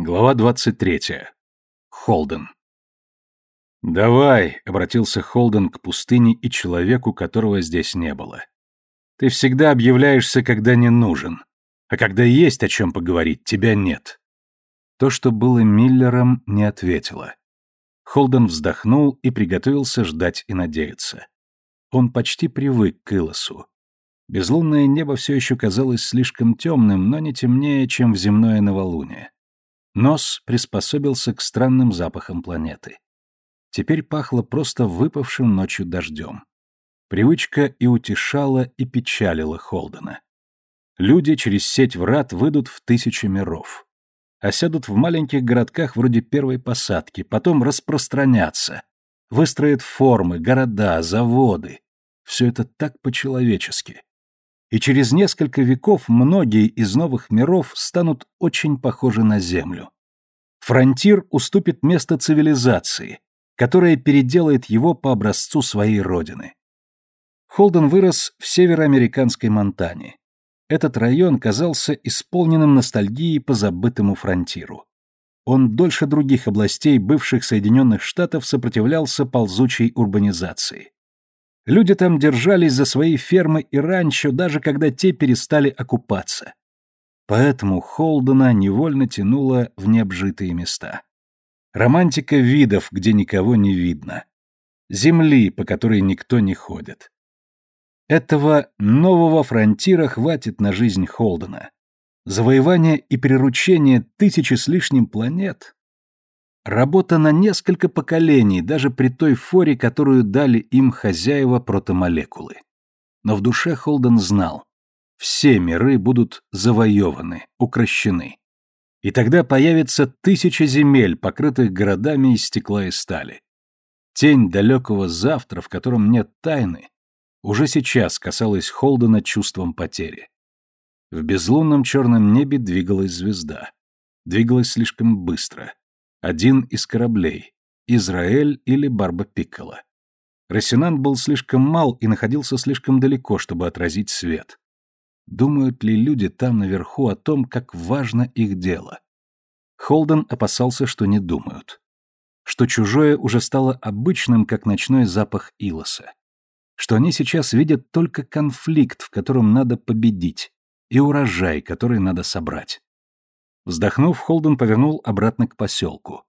Глава 23. Холден. «Давай», — обратился Холден к пустыне и человеку, которого здесь не было. «Ты всегда объявляешься, когда не нужен, а когда есть о чем поговорить, тебя нет». То, что было Миллером, не ответило. Холден вздохнул и приготовился ждать и надеяться. Он почти привык к Илосу. Безлунное небо все еще казалось слишком темным, но не темнее, чем в земное новолуние. Нос приспособился к странным запахам планеты. Теперь пахло просто выпавшим ночью дождем. Привычка и утешала, и печалила Холдена. Люди через сеть врат выйдут в тысячи миров. Осядут в маленьких городках вроде первой посадки, потом распространятся. Выстроят формы, города, заводы. Все это так по-человечески и через несколько веков многие из новых миров станут очень похожи на Землю. Фронтир уступит место цивилизации, которая переделает его по образцу своей родины. Холден вырос в североамериканской Монтане. Этот район казался исполненным ностальгией по забытому фронтиру. Он дольше других областей бывших Соединенных Штатов сопротивлялся ползучей урбанизации. Люди там держались за свои фермы и ранчо, даже когда те перестали окупаться. Поэтому Холдена невольно тянуло в необжитые места. Романтика видов, где никого не видно. Земли, по которой никто не ходит. Этого нового фронтира хватит на жизнь Холдена. Завоевание и приручение тысячи с лишним планет Работа на несколько поколений, даже при той форе, которую дали им хозяева протомолекулы. Но в душе Холден знал, все миры будут завоеваны, укращены. И тогда появится тысяча земель, покрытых городами из стекла и стали. Тень далекого завтра, в котором нет тайны, уже сейчас касалась Холдена чувством потери. В безлунном черном небе двигалась звезда. Двигалась слишком быстро один из кораблей, Израиль или Барба Пиккола. Росинант был слишком мал и находился слишком далеко, чтобы отразить свет. Думают ли люди там наверху о том, как важно их дело? Холден опасался, что не думают. Что чужое уже стало обычным, как ночной запах илоса. Что они сейчас видят только конфликт, в котором надо победить, и урожай, который надо собрать. Вздохнув, Холден повернул обратно к поселку.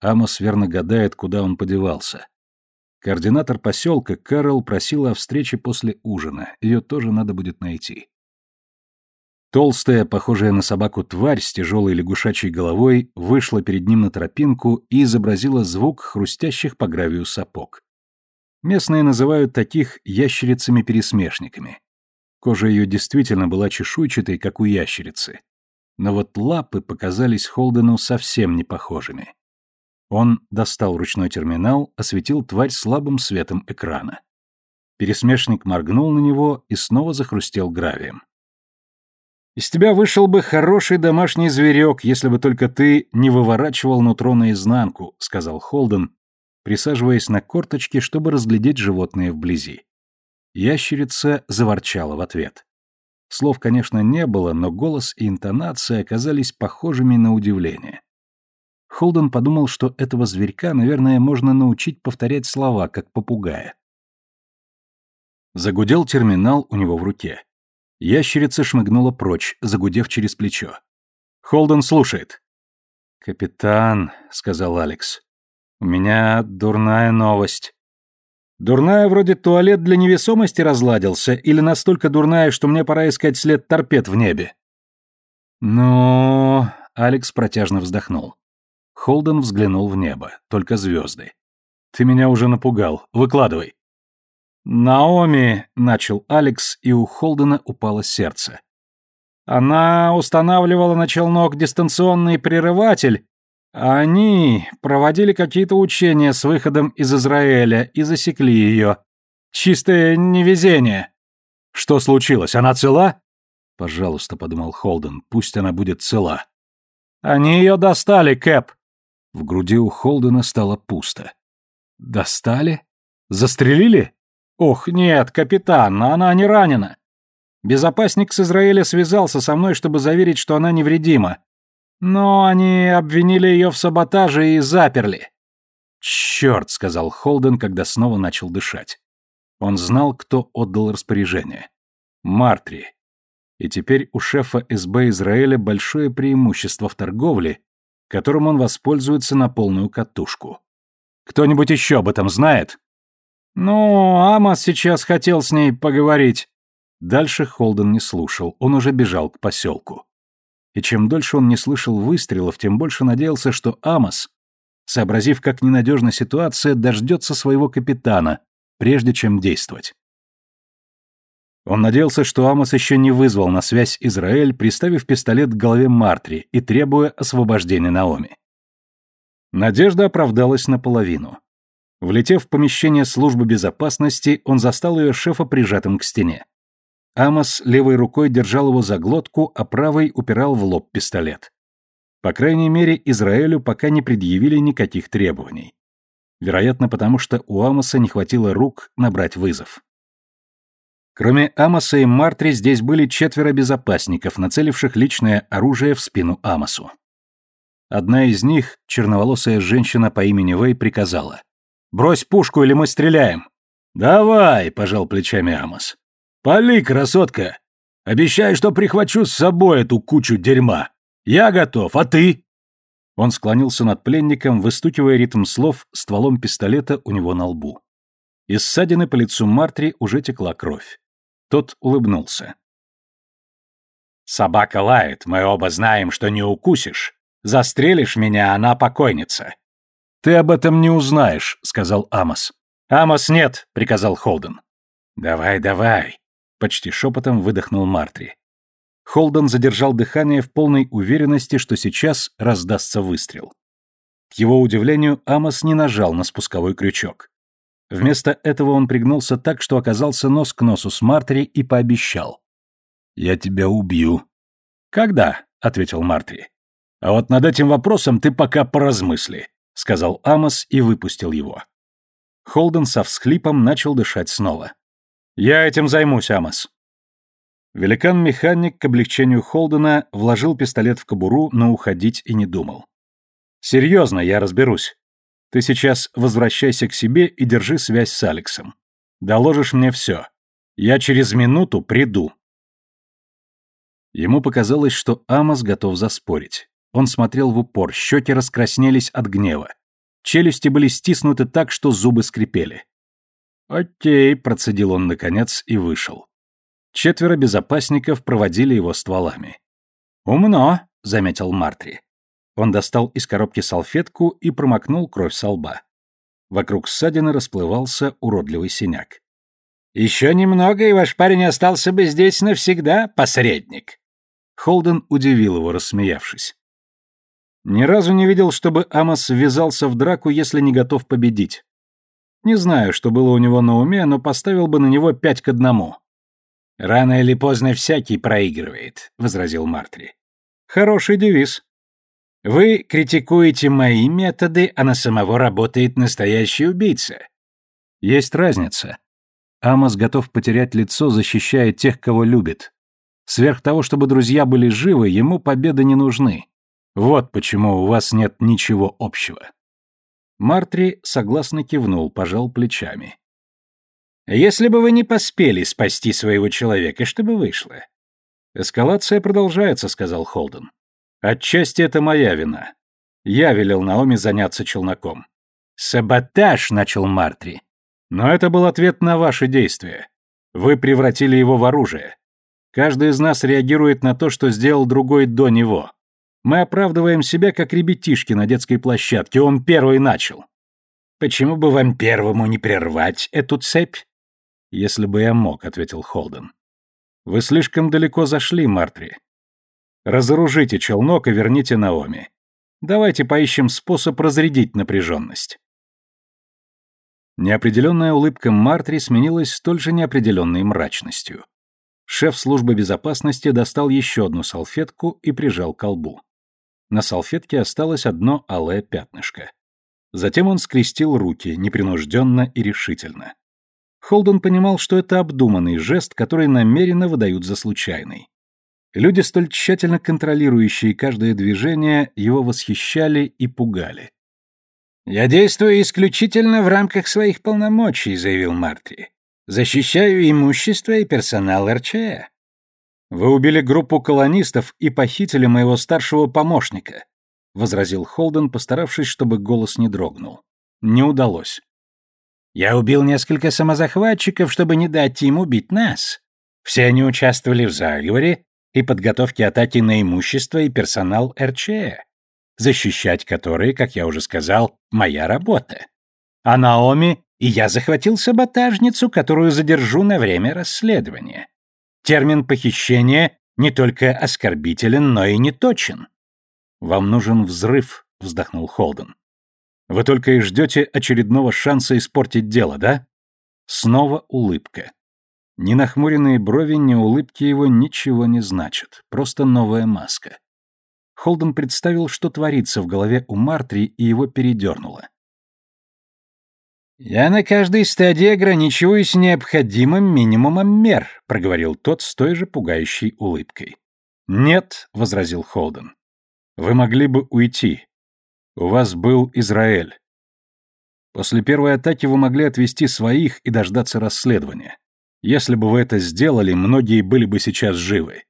Амос верно гадает, куда он подевался. Координатор поселка Кэрол просила о встрече после ужина, ее тоже надо будет найти. Толстая, похожая на собаку тварь с тяжелой лягушачьей головой вышла перед ним на тропинку и изобразила звук хрустящих по гравию сапог. Местные называют таких ящерицами-пересмешниками. Кожа ее действительно была чешуйчатой, как у ящерицы, но вот лапы показались Холдену совсем не похожими. Он достал ручной терминал, осветил тварь слабым светом экрана. Пересмешник моргнул на него и снова захрустел гравием. «Из тебя вышел бы хороший домашний зверек, если бы только ты не выворачивал нутро наизнанку», — сказал Холден, присаживаясь на корточки, чтобы разглядеть животное вблизи. Ящерица заворчала в ответ. Слов, конечно, не было, но голос и интонация оказались похожими на удивление. Холден подумал, что этого зверька, наверное, можно научить повторять слова, как попугая. Загудел терминал у него в руке. Ящерица шмыгнула прочь, загудев через плечо. Холден слушает. «Капитан», — сказал Алекс, — «у меня дурная новость». Дурная вроде туалет для невесомости разладился, или настолько дурная, что мне пора искать след торпед в небе? Ну, Алекс протяжно вздохнул. Холден взглянул в небо, только звезды. Ты меня уже напугал. Выкладывай. Наоми, начал Алекс, и у Холдена упало сердце. Она устанавливала на челнок дистанционный прерыватель, они проводили какие-то учения с выходом из Израиля и засекли ее. Чистое невезение. Что случилось? Она цела? Пожалуйста, подумал Холден, пусть она будет цела. Они ее достали, Кэп. В груди у Холдена стало пусто. Достали? Застрелили? Ох, нет, капитан, она не ранена. Безопасник с Израиля связался со мной, чтобы заверить, что она невредима. Но они обвинили ее в саботаже и заперли. «Черт», — сказал Холден, когда снова начал дышать. Он знал, кто отдал распоряжение. Мартри. И теперь у шефа СБ Израиля большое преимущество в торговле, которым он воспользуется на полную катушку. Кто-нибудь еще об этом знает? Ну, Амос сейчас хотел с ней поговорить. Дальше Холден не слушал, он уже бежал к поселку. И чем дольше он не слышал выстрелов, тем больше надеялся, что Амос, сообразив, как ненадежна ситуация, дождется своего капитана, прежде чем действовать. Он надеялся, что Амос еще не вызвал на связь Израиль, приставив пистолет к голове Мартри и требуя освобождения Наоми. Надежда оправдалась наполовину. Влетев в помещение службы безопасности, он застал ее шефа прижатым к стене. Амос левой рукой держал его за глотку, а правой упирал в лоб пистолет. По крайней мере, Израилю пока не предъявили никаких требований. Вероятно, потому что у Амоса не хватило рук набрать вызов. Кроме Амоса и Мартри здесь были четверо безопасников, нацеливших личное оружие в спину Амосу. Одна из них, черноволосая женщина по имени Вэй, приказала. «Брось пушку, или мы стреляем!» «Давай!» — пожал плечами Амос. «Пали, красотка! Обещай, что прихвачу с собой эту кучу дерьма! Я готов, а ты?» Он склонился над пленником, выстукивая ритм слов стволом пистолета у него на лбу. Из ссадины по лицу Мартри уже текла кровь. Тот улыбнулся. «Собака лает, мы оба знаем, что не укусишь. Застрелишь меня, она покойница». «Ты об этом не узнаешь», — сказал Амос. «Амос нет», — приказал Холден. «Давай, давай», — почти шепотом выдохнул Мартри. Холден задержал дыхание в полной уверенности, что сейчас раздастся выстрел. К его удивлению, Амос не нажал на спусковой крючок. Вместо этого он пригнулся так, что оказался нос к носу с Мартри и пообещал. «Я тебя убью». «Когда?» — ответил Мартри. «А вот над этим вопросом ты пока поразмысли», — сказал Амос и выпустил его. Холден со всхлипом начал дышать снова. «Я этим займусь, Амос». Великан-механик к облегчению Холдена вложил пистолет в кобуру, но уходить и не думал. «Серьезно, я разберусь. Ты сейчас возвращайся к себе и держи связь с Алексом. Доложишь мне все. Я через минуту приду». Ему показалось, что Амос готов заспорить. Он смотрел в упор, щеки раскраснелись от гнева. Челюсти были стиснуты так, что зубы скрипели. «Окей», — процедил он наконец и вышел. Четверо безопасников проводили его стволами. «Умно», — заметил Мартри. Он достал из коробки салфетку и промокнул кровь со лба. Вокруг ссадины расплывался уродливый синяк. «Еще немного, и ваш парень остался бы здесь навсегда, посредник!» Холден удивил его, рассмеявшись. Ни разу не видел, чтобы Амос ввязался в драку, если не готов победить. Не знаю, что было у него на уме, но поставил бы на него пять к одному. «Рано или поздно всякий проигрывает», — возразил Мартри. «Хороший девиз. Вы критикуете мои методы, а на самого работает настоящий убийца. Есть разница. Амос готов потерять лицо, защищая тех, кого любит. Сверх того, чтобы друзья были живы, ему победы не нужны. Вот почему у вас нет ничего общего. Мартри согласно кивнул, пожал плечами. Если бы вы не поспели спасти своего человека, что бы вышло? Эскалация продолжается, сказал Холден. Отчасти это моя вина. Я велел Наоми заняться челноком. Саботаж, начал Мартри. Но это был ответ на ваши действия. Вы превратили его в оружие. Каждый из нас реагирует на то, что сделал другой до него. Мы оправдываем себя, как ребятишки на детской площадке. Он первый начал. Почему бы вам первому не прервать эту цепь? Если бы я мог, ответил Холден. Вы слишком далеко зашли, Мартри. Разоружите челнок и верните Наоми. Давайте поищем способ разрядить напряженность. Неопределенная улыбка Мартри сменилась столь же неопределенной мрачностью. Шеф службы безопасности достал еще одну салфетку и прижал к колбу. На салфетке осталось одно алое пятнышко. Затем он скрестил руки, непринужденно и решительно. Холден понимал, что это обдуманный жест, который намеренно выдают за случайный. Люди, столь тщательно контролирующие каждое движение, его восхищали и пугали. «Я действую исключительно в рамках своих полномочий», — заявил Мартри. «Защищаю имущество и персонал РЧЭ». «Вы убили группу колонистов и похитили моего старшего помощника», — возразил Холден, постаравшись, чтобы голос не дрогнул. «Не удалось». «Я убил несколько самозахватчиков, чтобы не дать им убить нас. Все они участвовали в заговоре и подготовке атаки на имущество и персонал РЧЭ защищать которые, как я уже сказал, моя работа. А Наоми и я захватил саботажницу, которую задержу на время расследования. Термин «похищение» не только оскорбителен, но и неточен. «Вам нужен взрыв», — вздохнул Холден. «Вы только и ждете очередного шанса испортить дело, да?» Снова улыбка. Ни нахмуренные брови, ни улыбки его ничего не значат, просто новая маска. Холден представил, что творится в голове у Мартри, и его передернуло. «Я на каждой стадии ограничиваюсь необходимым минимумом мер», — проговорил тот с той же пугающей улыбкой. «Нет», — возразил Холден. «Вы могли бы уйти. У вас был Израиль. После первой атаки вы могли отвести своих и дождаться расследования. Если бы вы это сделали, многие были бы сейчас живы.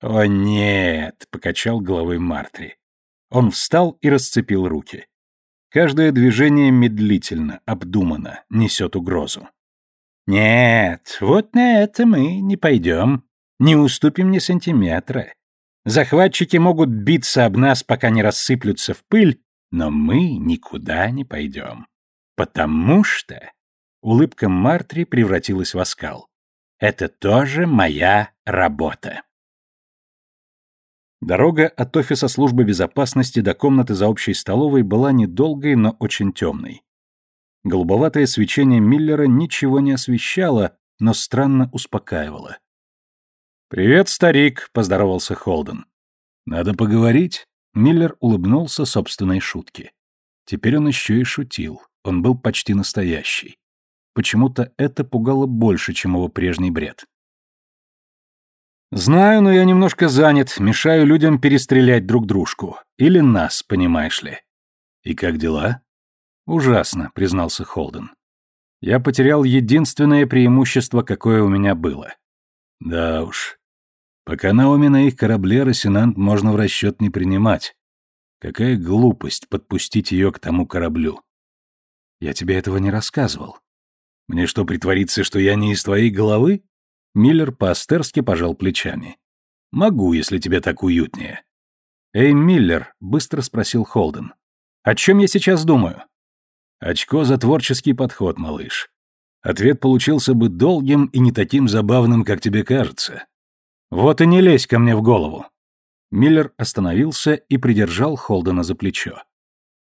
«О нет!» — покачал головой Мартри. Он встал и расцепил руки. Каждое движение медлительно, обдуманно, несет угрозу. «Нет, вот на это мы не пойдем. Не уступим ни сантиметра. Захватчики могут биться об нас, пока не рассыплются в пыль, но мы никуда не пойдем. Потому что...» Улыбка Мартри превратилась в оскал. «Это тоже моя работа». Дорога от офиса службы безопасности до комнаты за общей столовой была недолгой, но очень темной. Голубоватое свечение Миллера ничего не освещало, но странно успокаивало. «Привет, старик», — поздоровался Холден. «Надо поговорить?» Миллер улыбнулся собственной шутке. Теперь он еще и шутил. Он был почти настоящий. Почему-то это пугало больше, чем его прежний бред. Знаю, но я немножко занят, мешаю людям перестрелять друг дружку. Или нас, понимаешь ли. И как дела? Ужасно, признался Холден. Я потерял единственное преимущество, какое у меня было. Да уж. Пока Наоми на их корабле, Росинант можно в расчет не принимать. Какая глупость подпустить ее к тому кораблю. Я тебе этого не рассказывал. Мне что, притвориться, что я не из твоей головы? Миллер по-астерски пожал плечами. «Могу, если тебе так уютнее». «Эй, Миллер», — быстро спросил Холден, — «о чем я сейчас думаю?» «Очко за творческий подход, малыш. Ответ получился бы долгим и не таким забавным, как тебе кажется. Вот и не лезь ко мне в голову». Миллер остановился и придержал Холдена за плечо.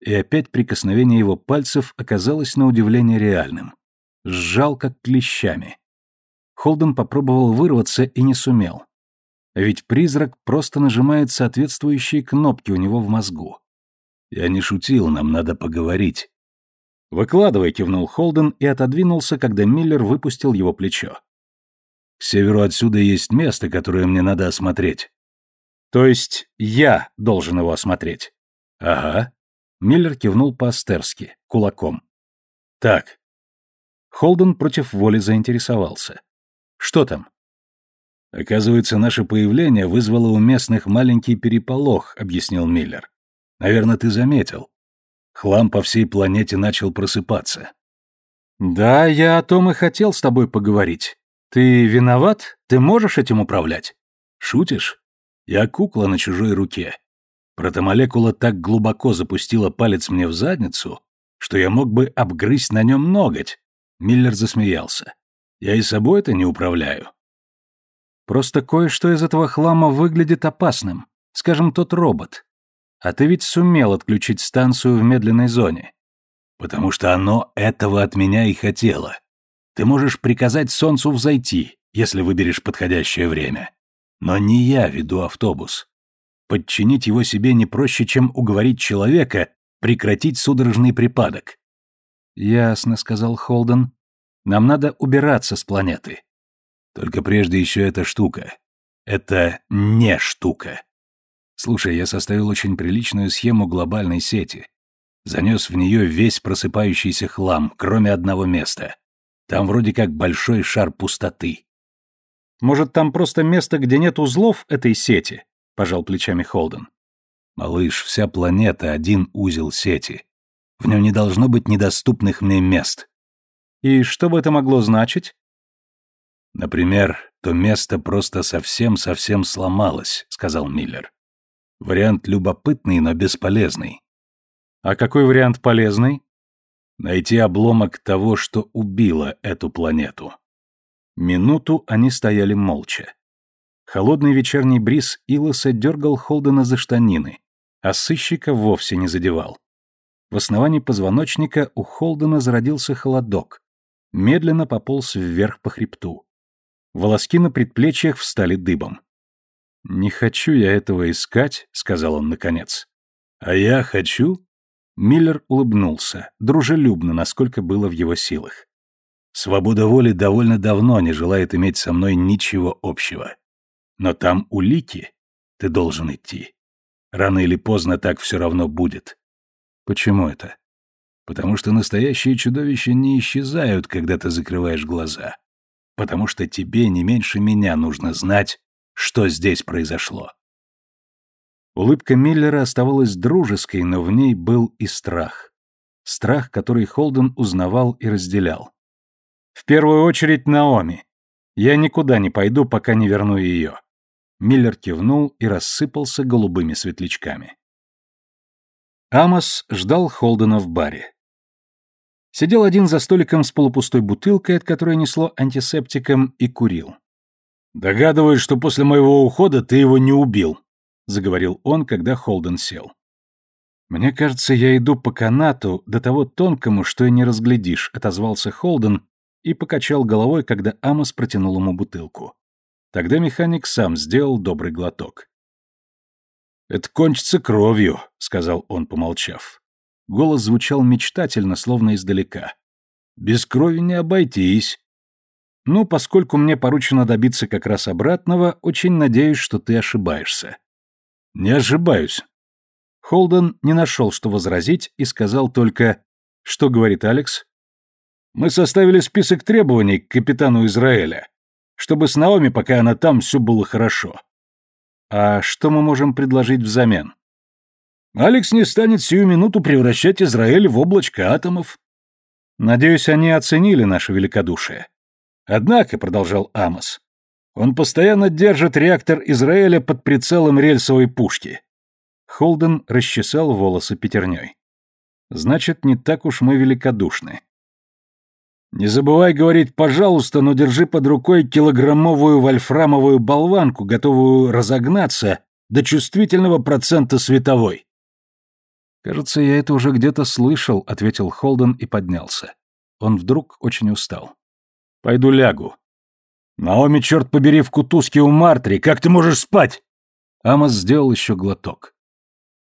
И опять прикосновение его пальцев оказалось на удивление реальным. Сжал как клещами. Холден попробовал вырваться и не сумел. Ведь призрак просто нажимает соответствующие кнопки у него в мозгу. «Я не шутил, нам надо поговорить». «Выкладывай», — кивнул Холден и отодвинулся, когда Миллер выпустил его плечо. «К северу отсюда есть место, которое мне надо осмотреть». «То есть я должен его осмотреть?» «Ага». Миллер кивнул по-астерски, кулаком. «Так». Холден против воли заинтересовался. Что там? Оказывается, наше появление вызвало у местных маленький переполох, объяснил Миллер. Наверное, ты заметил. Хлам по всей планете начал просыпаться. Да, я о том и хотел с тобой поговорить. Ты виноват? Ты можешь этим управлять? Шутишь? Я кукла на чужой руке. Протомолекула так глубоко запустила палец мне в задницу, что я мог бы обгрызть на нем ноготь. Миллер засмеялся. Я и собой это не управляю. Просто кое-что из этого хлама выглядит опасным. Скажем, тот робот. А ты ведь сумел отключить станцию в медленной зоне. Потому что оно этого от меня и хотело. Ты можешь приказать солнцу взойти, если выберешь подходящее время. Но не я веду автобус. Подчинить его себе не проще, чем уговорить человека прекратить судорожный припадок. «Ясно», — сказал Холден. Нам надо убираться с планеты. Только прежде еще эта штука. Это не штука. Слушай, я составил очень приличную схему глобальной сети. Занес в нее весь просыпающийся хлам, кроме одного места. Там вроде как большой шар пустоты. Может, там просто место, где нет узлов этой сети? Пожал плечами Холден. Малыш, вся планета — один узел сети. В нем не должно быть недоступных мне мест. И что бы это могло значить? Например, то место просто совсем-совсем сломалось, сказал Миллер. Вариант любопытный, но бесполезный. А какой вариант полезный? Найти обломок того, что убило эту планету. Минуту они стояли молча. Холодный вечерний бриз Илоса дергал Холдена за штанины, а сыщика вовсе не задевал. В основании позвоночника у Холдена зародился холодок, медленно пополз вверх по хребту. Волоски на предплечьях встали дыбом. «Не хочу я этого искать», — сказал он наконец. «А я хочу?» Миллер улыбнулся, дружелюбно, насколько было в его силах. «Свобода воли довольно давно не желает иметь со мной ничего общего. Но там улики. Ты должен идти. Рано или поздно так все равно будет». «Почему это?» «Потому что настоящие чудовища не исчезают, когда ты закрываешь глаза. Потому что тебе не меньше меня нужно знать, что здесь произошло. Улыбка Миллера оставалась дружеской, но в ней был и страх. Страх, который Холден узнавал и разделял. «В первую очередь Наоми. Я никуда не пойду, пока не верну ее». Миллер кивнул и рассыпался голубыми светлячками. Амос ждал Холдена в баре. Сидел один за столиком с полупустой бутылкой, от которой несло антисептиком, и курил. «Догадываюсь, что после моего ухода ты его не убил», — заговорил он, когда Холден сел. «Мне кажется, я иду по канату, до того тонкому, что и не разглядишь», — отозвался Холден и покачал головой, когда Амос протянул ему бутылку. Тогда механик сам сделал добрый глоток. «Это кончится кровью», — сказал он, помолчав. Голос звучал мечтательно, словно издалека. «Без крови не обойтись. Ну, поскольку мне поручено добиться как раз обратного, очень надеюсь, что ты ошибаешься. Не ошибаюсь. Холден не нашел, что возразить, и сказал только, что говорит Алекс. Мы составили список требований к капитану Израиля, чтобы с Наоми, пока она там, все было хорошо. А что мы можем предложить взамен? Алекс не станет сию минуту превращать Израиль в облачко атомов. Надеюсь, они оценили наше великодушие. Однако, продолжал Амос, он постоянно держит реактор Израиля под прицелом рельсовой пушки. Холден расчесал волосы пятерней. Значит, не так уж мы великодушны. Не забывай говорить «пожалуйста», но держи под рукой килограммовую вольфрамовую болванку, готовую разогнаться до чувствительного процента световой. «Кажется, я это уже где-то слышал», — ответил Холден и поднялся. Он вдруг очень устал. Пойду лягу. Наоми, черт побери, в кутузке у Мартри, как ты можешь спать? Амос сделал еще глоток.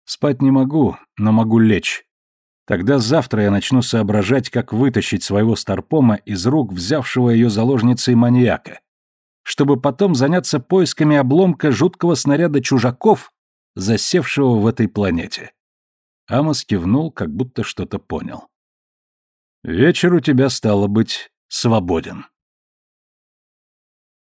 Спать не могу, но могу лечь. Тогда завтра я начну соображать, как вытащить своего старпома из рук взявшего ее заложницей маньяка, чтобы потом заняться поисками обломка жуткого снаряда чужаков, засевшего в этой планете. Амос кивнул, как будто что-то понял. «Вечер у тебя, стало быть, свободен.